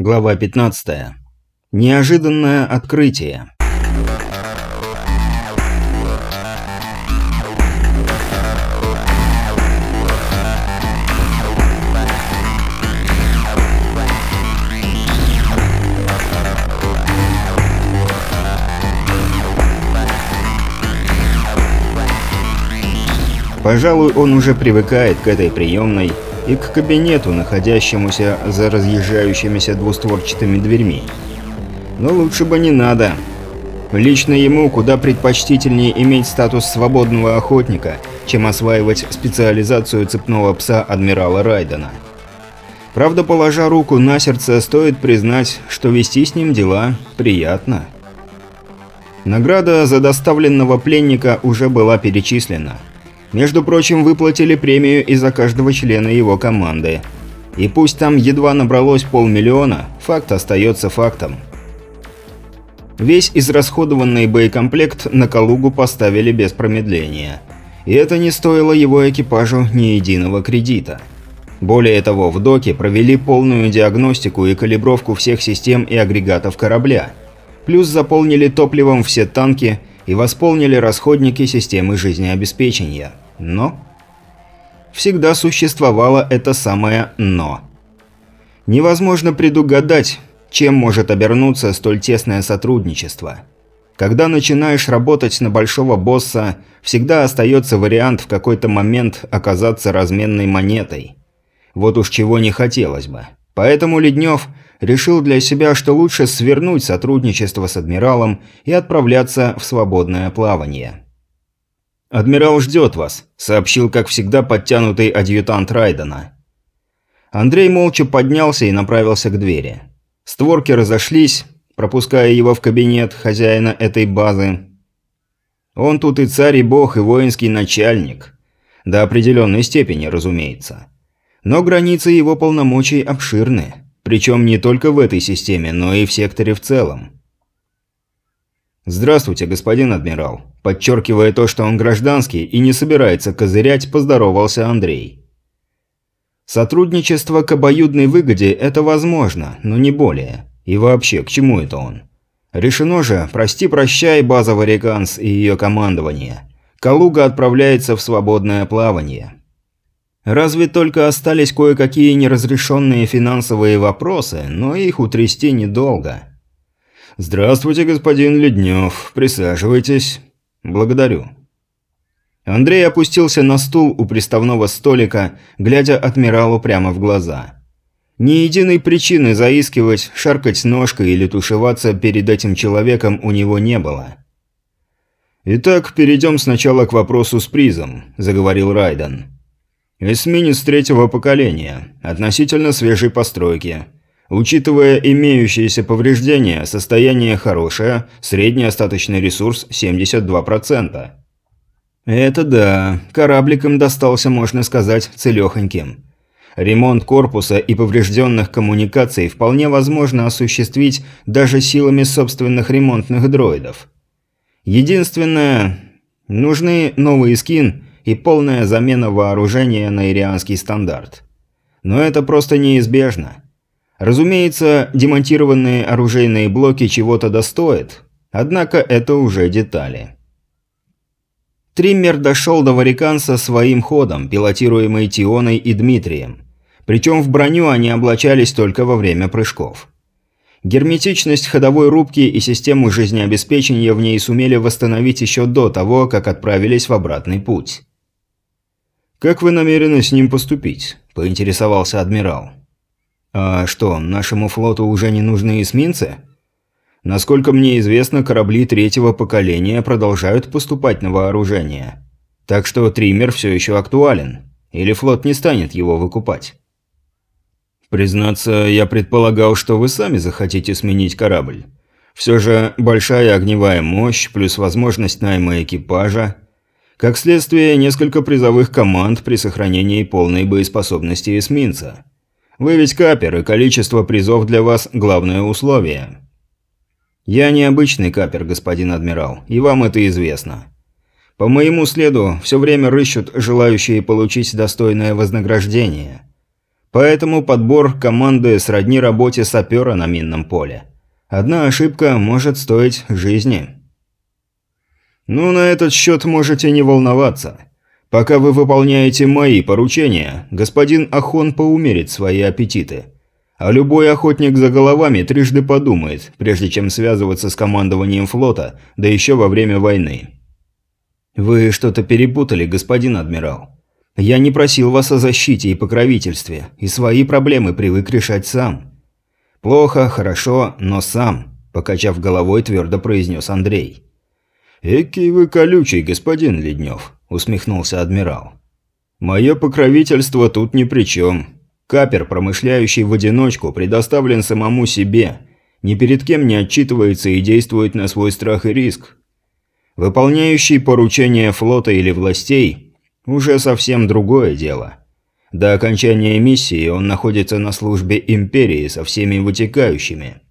Глава 15. Неожиданное открытие. Пожалуй, он уже привыкает к этой приемной и к кабинету, находящемуся за разъезжающимися двустворчатыми дверьми. Но лучше бы не надо. Лично ему куда предпочтительнее иметь статус свободного охотника, чем осваивать специализацию цепного пса адмирала Райдена. Правда, положа руку на сердце, стоит признать, что вести с ним дела приятно. Награда за доставленного пленника уже была перечислена – между прочим, выплатили премию и за каждого члена его команды. И пусть там едва набралось полмиллиона, факт остается фактом. Весь израсходованный боекомплект на Калугу поставили без промедления. И это не стоило его экипажу ни единого кредита. Более того, в доке провели полную диагностику и калибровку всех систем и агрегатов корабля. Плюс заполнили топливом все танки и восполнили расходники системы жизнеобеспечения. Но... Всегда существовало это самое «но». Невозможно предугадать, чем может обернуться столь тесное сотрудничество. Когда начинаешь работать на большого босса, всегда остается вариант в какой-то момент оказаться разменной монетой. Вот уж чего не хотелось бы. Поэтому Леднев решил для себя, что лучше свернуть сотрудничество с адмиралом и отправляться в свободное плавание. «Адмирал ждет вас», – сообщил, как всегда, подтянутый адъютант Райдена. Андрей молча поднялся и направился к двери. Створки разошлись, пропуская его в кабинет хозяина этой базы. Он тут и царь, и бог, и воинский начальник. До определенной степени, разумеется. Но границы его полномочий обширны. Причем не только в этой системе, но и в секторе в целом. «Здравствуйте, господин адмирал». Подчеркивая то, что он гражданский и не собирается козырять, поздоровался Андрей. Сотрудничество к обоюдной выгоде – это возможно, но не более. И вообще, к чему это он? Решено же, прости-прощай, база Вариканс и ее командование. Калуга отправляется в свободное плавание. Разве только остались кое-какие неразрешенные финансовые вопросы, но их утрясти недолго. «Здравствуйте, господин Леднев. Присаживайтесь». «Благодарю». Андрей опустился на стул у приставного столика, глядя адмиралу прямо в глаза. Ни единой причины заискивать, шаркать ножкой или тушеваться перед этим человеком у него не было. «Итак, перейдем сначала к вопросу с призом», – заговорил Райден. Эсминец третьего поколения, относительно свежей постройки. Учитывая имеющиеся повреждения, состояние хорошее, средний остаточный ресурс 72%. Это да, корабликам достался, можно сказать, целехоньким. Ремонт корпуса и поврежденных коммуникаций вполне возможно осуществить даже силами собственных ремонтных дроидов. Единственное, нужны новый скин и полная замена вооружения на ирианский стандарт. Но это просто неизбежно. Разумеется, демонтированные оружейные блоки чего-то достоят, однако это уже детали. Триммер дошел до Вариканса своим ходом, пилотируемый Тионой и Дмитрием. Причем в броню они облачались только во время прыжков. Герметичность ходовой рубки и систему жизнеобеспечения в ней сумели восстановить еще до того, как отправились в обратный путь. «Как вы намерены с ним поступить?» – поинтересовался адмирал. «А что, нашему флоту уже не нужны эсминцы?» «Насколько мне известно, корабли третьего поколения продолжают поступать на вооружение. Так что триммер все еще актуален. Или флот не станет его выкупать?» «Признаться, я предполагал, что вы сами захотите сменить корабль. Все же большая огневая мощь плюс возможность найма экипажа – как следствие, несколько призовых команд при сохранении полной боеспособности эсминца. Вы ведь капер, и количество призов для вас – главное условие. Я не обычный капер, господин адмирал, и вам это известно. По моему следу все время рыщут желающие получить достойное вознаграждение. Поэтому подбор команды сродни работе сапера на минном поле. Одна ошибка может стоить жизни. Ну, на этот счет можете не волноваться. Пока вы выполняете мои поручения, господин Ахон поумерит свои аппетиты. А любой охотник за головами трижды подумает, прежде чем связываться с командованием флота, да еще во время войны. Вы что-то перепутали, господин адмирал. Я не просил вас о защите и покровительстве, и свои проблемы привык решать сам. Плохо, хорошо, но сам, покачав головой, твердо произнес Андрей. «Экий вы колючий, господин Леднев», – усмехнулся адмирал. «Мое покровительство тут ни при чем. Капер, промышляющий в одиночку, предоставлен самому себе, ни перед кем не отчитывается и действует на свой страх и риск. Выполняющий поручения флота или властей уже совсем другое дело. До окончания миссии он находится на службе Империи со всеми вытекающими.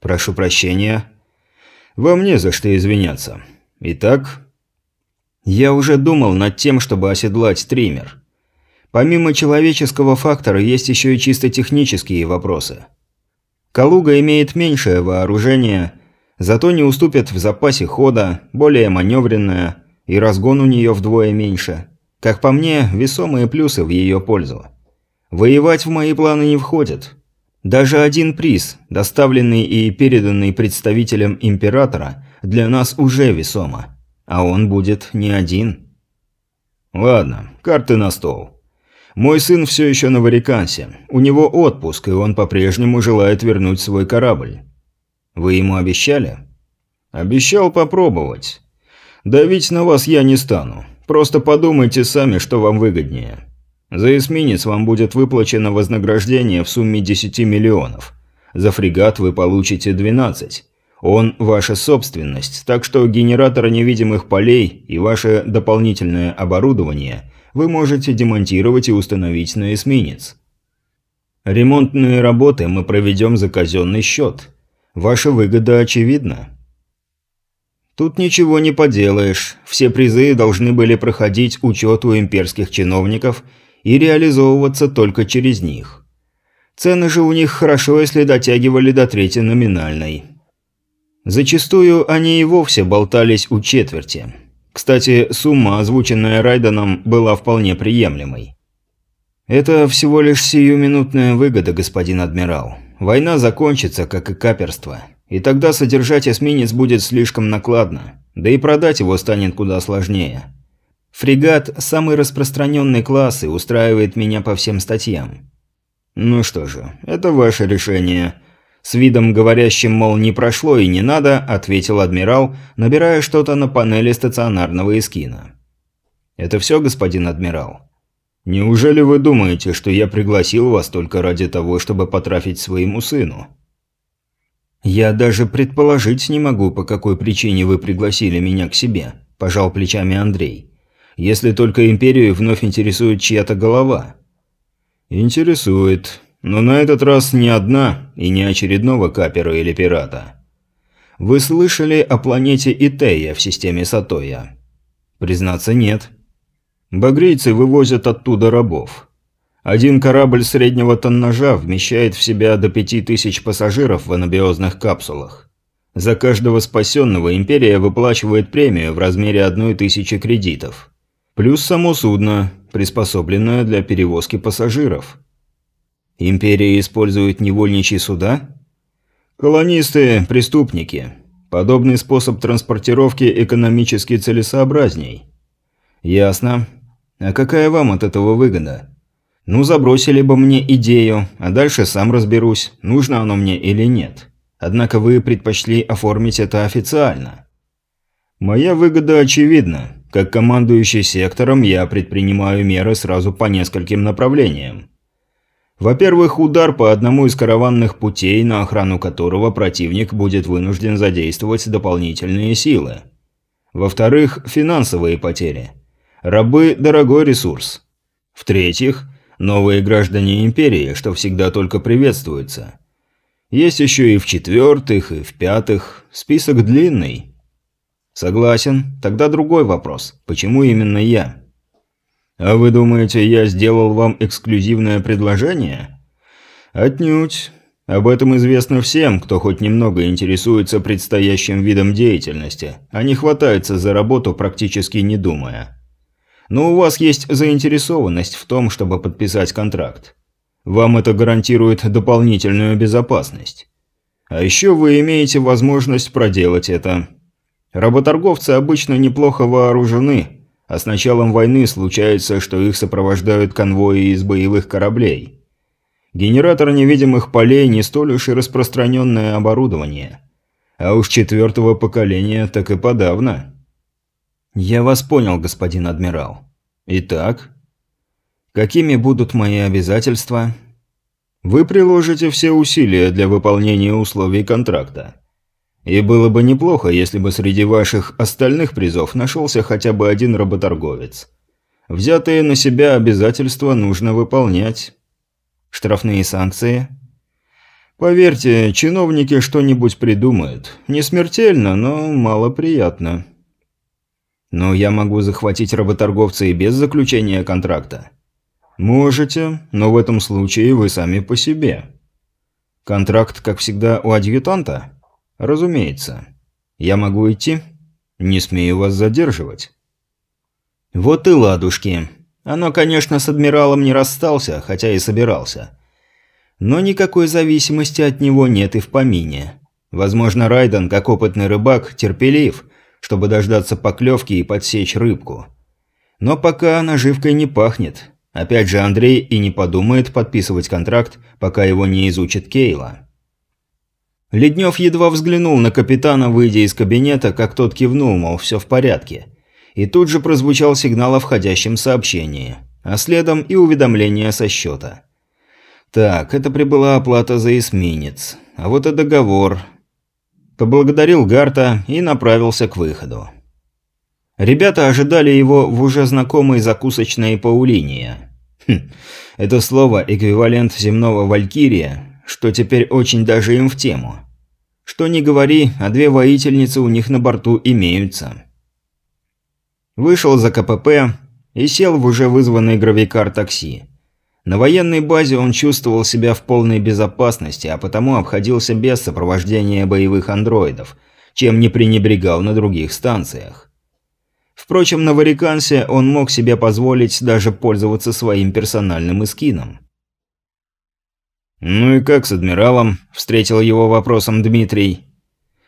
Прошу прощения. Вам не за что извиняться. Итак, я уже думал над тем, чтобы оседлать триммер. Помимо человеческого фактора, есть еще и чисто технические вопросы. Калуга имеет меньшее вооружение, зато не уступит в запасе хода, более маневренная, и разгон у нее вдвое меньше. Как по мне, весомые плюсы в ее пользу. Воевать в мои планы не входит. Даже один приз, доставленный и переданный представителям Императора, для нас уже весомо. А он будет не один. Ладно, карты на стол. Мой сын все еще на Варикансе. У него отпуск, и он по-прежнему желает вернуть свой корабль. Вы ему обещали? Обещал попробовать. Давить на вас я не стану. Просто подумайте сами, что вам выгоднее. За эсминец вам будет выплачено вознаграждение в сумме 10 миллионов. За фрегат вы получите 12. Он – ваша собственность, так что генератор невидимых полей и ваше дополнительное оборудование вы можете демонтировать и установить на эсминец. Ремонтные работы мы проведем за казенный счет. Ваша выгода очевидна. Тут ничего не поделаешь. Все призы должны были проходить учет у имперских чиновников и реализовываться только через них. Цены же у них хорошо, если дотягивали до третьей номинальной. Зачастую они и вовсе болтались у четверти. Кстати, сумма, озвученная Райденом, была вполне приемлемой. «Это всего лишь сиюминутная выгода, господин адмирал. Война закончится, как и каперство. И тогда содержать эсминец будет слишком накладно, да и продать его станет куда сложнее. Фрегат – самый распространенный класс и устраивает меня по всем статьям. Ну что же, это ваше решение. С видом говорящим, мол, не прошло и не надо, ответил адмирал, набирая что-то на панели стационарного эскина. Это все, господин адмирал? Неужели вы думаете, что я пригласил вас только ради того, чтобы потрафить своему сыну? «Я даже предположить не могу, по какой причине вы пригласили меня к себе», – пожал плечами Андрей. «Если только Империю вновь интересует чья-то голова». «Интересует. Но на этот раз не одна и не очередного капера или пирата. Вы слышали о планете Итея в системе Сатоя?» «Признаться, нет». «Багрийцы вывозят оттуда рабов. Один корабль среднего тоннажа вмещает в себя до 5000 пассажиров в анабиозных капсулах. За каждого спасенного Империя выплачивает премию в размере одной тысячи кредитов. Плюс само судно, приспособленное для перевозки пассажиров. Империя использует невольничьи суда? Колонисты – преступники. Подобный способ транспортировки экономически целесообразней. Ясно. А какая вам от этого выгода? Ну, забросили бы мне идею, а дальше сам разберусь, нужно оно мне или нет. Однако вы предпочли оформить это официально. Моя выгода очевидна. Как командующий сектором, я предпринимаю меры сразу по нескольким направлениям. Во-первых, удар по одному из караванных путей, на охрану которого противник будет вынужден задействовать дополнительные силы. Во-вторых, финансовые потери. Рабы – дорогой ресурс. В-третьих, Новые граждане Империи, что всегда только приветствуется. Есть еще и в четвертых, и в пятых. Список длинный. Согласен. Тогда другой вопрос. Почему именно я? «А вы думаете, я сделал вам эксклюзивное предложение?» «Отнюдь. Об этом известно всем, кто хоть немного интересуется предстоящим видом деятельности, а не хватается за работу, практически не думая. Но у вас есть заинтересованность в том, чтобы подписать контракт. Вам это гарантирует дополнительную безопасность. А еще вы имеете возможность проделать это. Работорговцы обычно неплохо вооружены, а с началом войны случается, что их сопровождают конвои из боевых кораблей. Генератор невидимых полей не столь уж и распространенное оборудование. А уж четвертого поколения так и подавно. Я вас понял, господин адмирал. Итак, какими будут мои обязательства? Вы приложите все усилия для выполнения условий контракта. И было бы неплохо, если бы среди ваших остальных призов нашелся хотя бы один работорговец. Взятые на себя обязательства нужно выполнять. Штрафные санкции? Поверьте, чиновники что-нибудь придумают. Не смертельно, но малоприятно. Но я могу захватить работорговца и без заключения контракта. Можете, но в этом случае вы сами по себе. Контракт, как всегда, у адъютанта? «Разумеется. Я могу идти? Не смею вас задерживать». «Вот и ладушки. Оно, конечно, с адмиралом не расстался, хотя и собирался. Но никакой зависимости от него нет и в помине. Возможно, Райден, как опытный рыбак, терпелив, чтобы дождаться поклевки и подсечь рыбку. Но пока наживкой не пахнет. Опять же, Андрей и не подумает подписывать контракт, пока его не изучит Кейла». Леднев едва взглянул на капитана, выйдя из кабинета, как тот кивнул, мол, все в порядке. И тут же прозвучал сигнал о входящем сообщении, а следом и уведомление со счета. Так, это прибыла оплата за эсминец. А вот и договор. Поблагодарил Гарта и направился к выходу. Ребята ожидали его в уже знакомой закусочной Паулиния. Хм, это слово – эквивалент земного «Валькирия», что теперь очень даже им в тему. Что ни говори, а две воительницы у них на борту имеются. Вышел за КПП и сел в уже вызванный гравикар такси. На военной базе он чувствовал себя в полной безопасности, а потому обходился без сопровождения боевых андроидов, чем не пренебрегал на других станциях. Впрочем, на Варикансе он мог себе позволить даже пользоваться своим персональным эскином. «Ну и как с адмиралом?» – встретил его вопросом Дмитрий.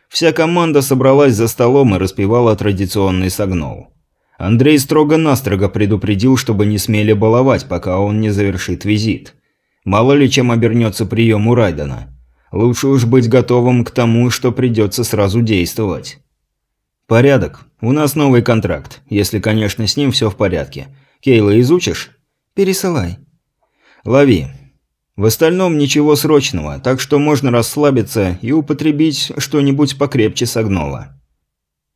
Вся команда собралась за столом и распевала традиционный согнол. Андрей строго-настрого предупредил, чтобы не смели баловать, пока он не завершит визит. Мало ли чем обернется прием у Райдена. Лучше уж быть готовым к тому, что придется сразу действовать. «Порядок. У нас новый контракт, если, конечно, с ним все в порядке. Кейла изучишь?» «Пересылай». «Лови. В остальном ничего срочного, так что можно расслабиться и употребить что-нибудь покрепче согнола.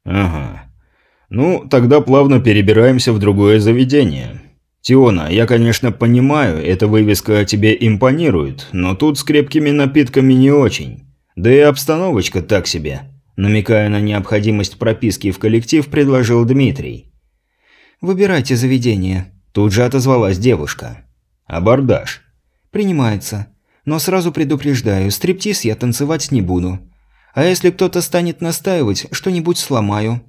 Ага. Ну, тогда плавно перебираемся в другое заведение. Тиона, я, конечно, понимаю, эта вывеска тебе импонирует, но тут с крепкими напитками не очень. Да и обстановочка так себе. Намекая на необходимость прописки в коллектив, предложил Дмитрий. «Выбирайте заведение», – тут же отозвалась девушка. «Абордаж. «Принимается. Но сразу предупреждаю, стриптиз я танцевать не буду. А если кто-то станет настаивать, что-нибудь сломаю».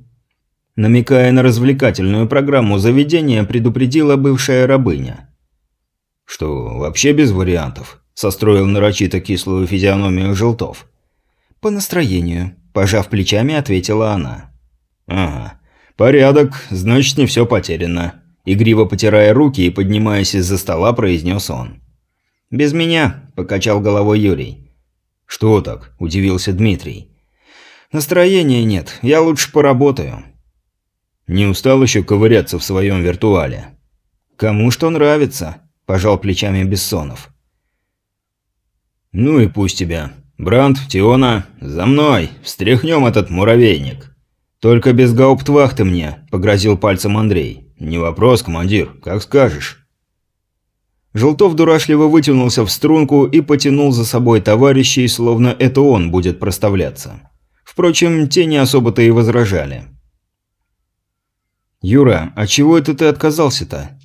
Намекая на развлекательную программу заведения, предупредила бывшая рабыня. «Что, вообще без вариантов?» – состроил нарочито кислую физиономию Желтов. «По настроению», – пожав плечами, ответила она. «Ага. Порядок, значит, не все потеряно». Игриво потирая руки и поднимаясь из-за стола, произнес он. «Без меня», – покачал головой Юрий. «Что так?» – удивился Дмитрий. «Настроения нет, я лучше поработаю». «Не устал еще ковыряться в своем виртуале?» «Кому что нравится», – пожал плечами Бессонов. «Ну и пусть тебя. Бранд, Тиона, за мной, встряхнем этот муравейник». «Только без гауптвахты мне», – погрозил пальцем Андрей. «Не вопрос, командир, как скажешь». Желтов дурашливо вытянулся в струнку и потянул за собой товарищей, словно это он будет проставляться. Впрочем, те не особо-то и возражали. «Юра, а чего это ты отказался-то?»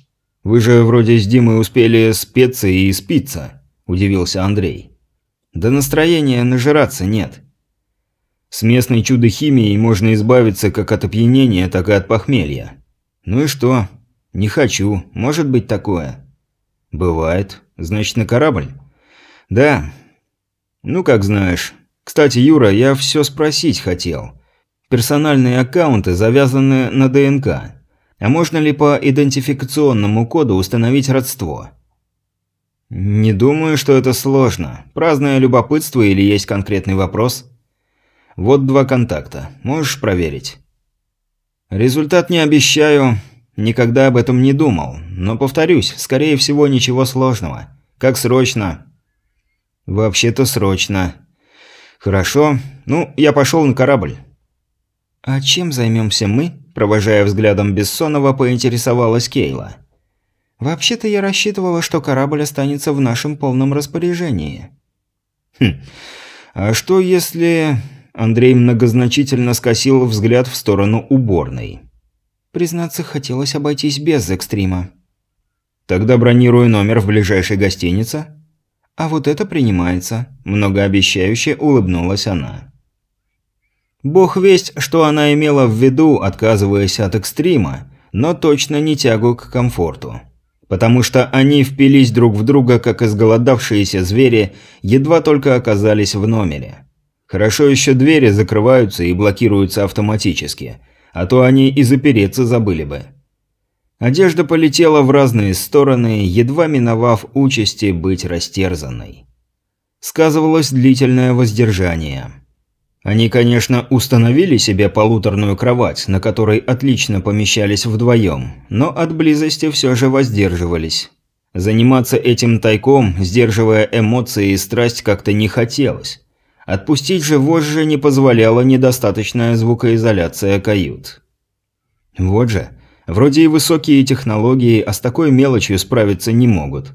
Вы же вроде с Димой успели спеться и спиться», – удивился Андрей. «Да настроения нажираться нет. С местной чудо-химией можно избавиться как от опьянения, так и от похмелья. Ну и что? Не хочу. Может быть такое?» «Бывает. Значит, на корабль?» «Да. Ну, как знаешь. Кстати, Юра, я все спросить хотел. Персональные аккаунты завязаны на ДНК. А можно ли по идентификационному коду установить родство?» «Не думаю, что это сложно. Праздное любопытство или есть конкретный вопрос?» «Вот два контакта. Можешь проверить?» «Результат не обещаю. Никогда об этом не думал. Но повторюсь, скорее всего, ничего сложного. Как срочно?» «Вообще-то срочно». «Хорошо. Ну, я пошел на корабль». «А чем займемся мы?» – провожая взглядом Бессонова, поинтересовалась Кейла. «Вообще-то я рассчитывала, что корабль останется в нашем полном распоряжении». «Хм. А что если...» Андрей многозначительно скосил взгляд в сторону уборной. «Признаться, хотелось обойтись без экстрима». «Тогда бронирую номер в ближайшей гостинице». «А вот это принимается», – многообещающе улыбнулась она. Бог весть, что она имела в виду, отказываясь от экстрима, но точно не тягу к комфорту. Потому что они впились друг в друга, как изголодавшиеся звери, едва только оказались в номере. Хорошо еще двери закрываются и блокируются автоматически, а то они и запереться забыли бы. Одежда полетела в разные стороны, едва миновав участи быть растерзанной. Сказывалось длительное воздержание – они, конечно, установили себе полуторную кровать, на которой отлично помещались вдвоем, но от близости все же воздерживались. Заниматься этим тайком, сдерживая эмоции и страсть, как-то не хотелось. Отпустить же вожжи не позволяла недостаточная звукоизоляция кают. Вот же, вроде и высокие технологии, а с такой мелочью справиться не могут.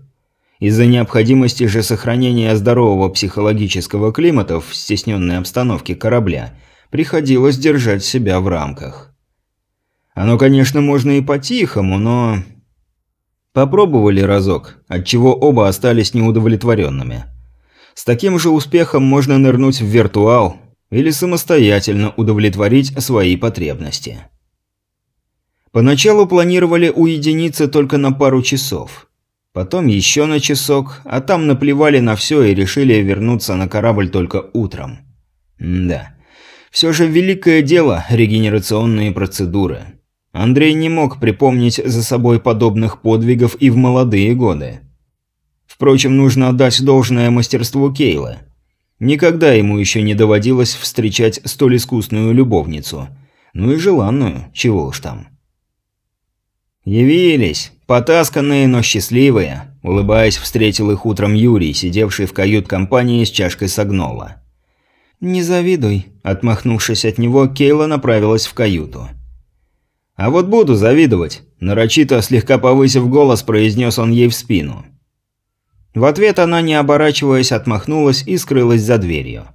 Из-за необходимости же сохранения здорового психологического климата в стесненной обстановке корабля приходилось держать себя в рамках. Оно, конечно, можно и по-тихому, но... Попробовали разок, отчего оба остались неудовлетворенными. С таким же успехом можно нырнуть в виртуал или самостоятельно удовлетворить свои потребности. Поначалу планировали уединиться только на пару часов – Потом еще на часок, а там наплевали на все и решили вернуться на корабль только утром. М да. Все же великое дело – регенерационные процедуры. Андрей не мог припомнить за собой подобных подвигов и в молодые годы. Впрочем, нужно отдать должное мастерству Кейла. Никогда ему еще не доводилось встречать столь искусную любовницу. Ну и желанную, чего уж там. «Явились!» «Потасканные, но счастливые», – улыбаясь, встретил их утром Юрий, сидевший в кают-компании с чашкой согнола. «Не завидуй», – отмахнувшись от него, Кейла направилась в каюту. «А вот буду завидовать», – нарочито, слегка повысив голос, произнес он ей в спину. В ответ она, не оборачиваясь, отмахнулась и скрылась за дверью.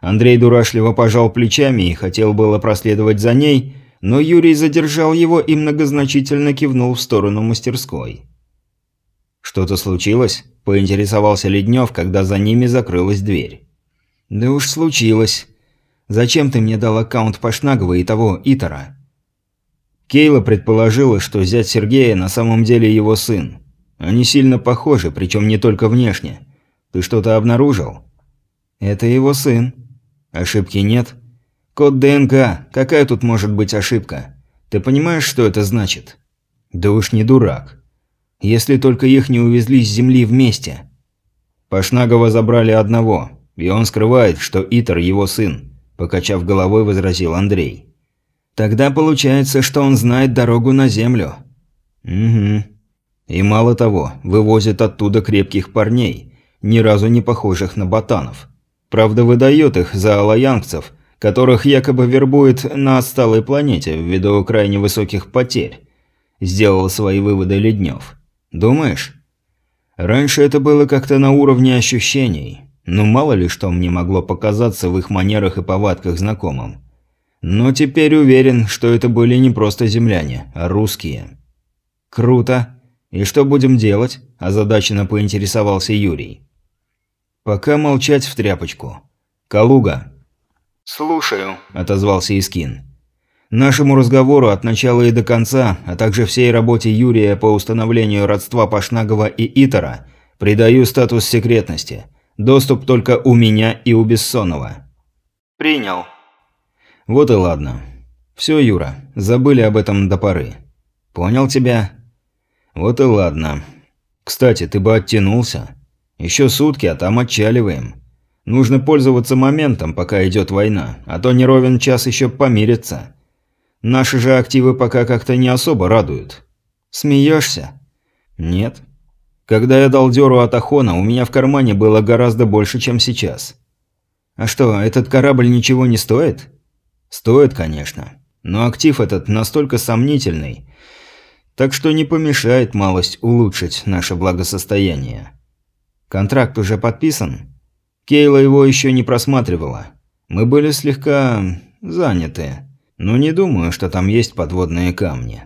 Андрей дурашливо пожал плечами и хотел было проследовать за ней, но Юрий задержал его и многозначительно кивнул в сторону мастерской. «Что-то случилось?» – поинтересовался Леднев, когда за ними закрылась дверь. «Да уж случилось. Зачем ты мне дал аккаунт Пашнагова и того Итера?» Кейла предположила, что зять Сергея на самом деле его сын. Они сильно похожи, причем не только внешне. Ты что-то обнаружил? Это его сын. Ошибки нет? Код ДНК. Какая тут может быть ошибка? Ты понимаешь, что это значит? Да уж не дурак. Если только их не увезли с земли вместе. Пашнагова забрали одного, и он скрывает, что Итер его сын, покачав головой, возразил Андрей. Тогда получается, что он знает дорогу на землю. Угу. И мало того, вывозит оттуда крепких парней, ни разу не похожих на ботанов. Правда, выдает их за алаянцев которых якобы вербует на отсталой планете ввиду крайне высоких потерь. Сделал свои выводы Леднев. Думаешь? Раньше это было как-то на уровне ощущений. Ну мало ли что мне могло показаться в их манерах и повадках знакомым. Но теперь уверен, что это были не просто земляне, а русские. Круто. «И что будем делать?» – озадаченно поинтересовался Юрий. «Пока молчать в тряпочку. Калуга». «Слушаю», – отозвался Искин. «Нашему разговору от начала и до конца, а также всей работе Юрия по установлению родства Пашнагова и Итера придаю статус секретности. Доступ только у меня и у Бессонова». «Принял». «Вот и ладно. Все, Юра, забыли об этом до поры. Понял тебя?» «Вот и ладно. Кстати, ты бы оттянулся. Еще сутки, а там отчаливаем. Нужно пользоваться моментом, пока идет война, а то не ровен час еще помириться. Наши же активы пока как-то не особо радуют». «Смеешься?» «Нет. Когда я дал дёру от Ахона, у меня в кармане было гораздо больше, чем сейчас». «А что, этот корабль ничего не стоит?» Стоит, конечно. Но актив этот настолько сомнительный, так что не помешает малость улучшить наше благосостояние. Контракт уже подписан? Кейла его еще не просматривала. Мы были слегка заняты, но не думаю, что там есть подводные камни.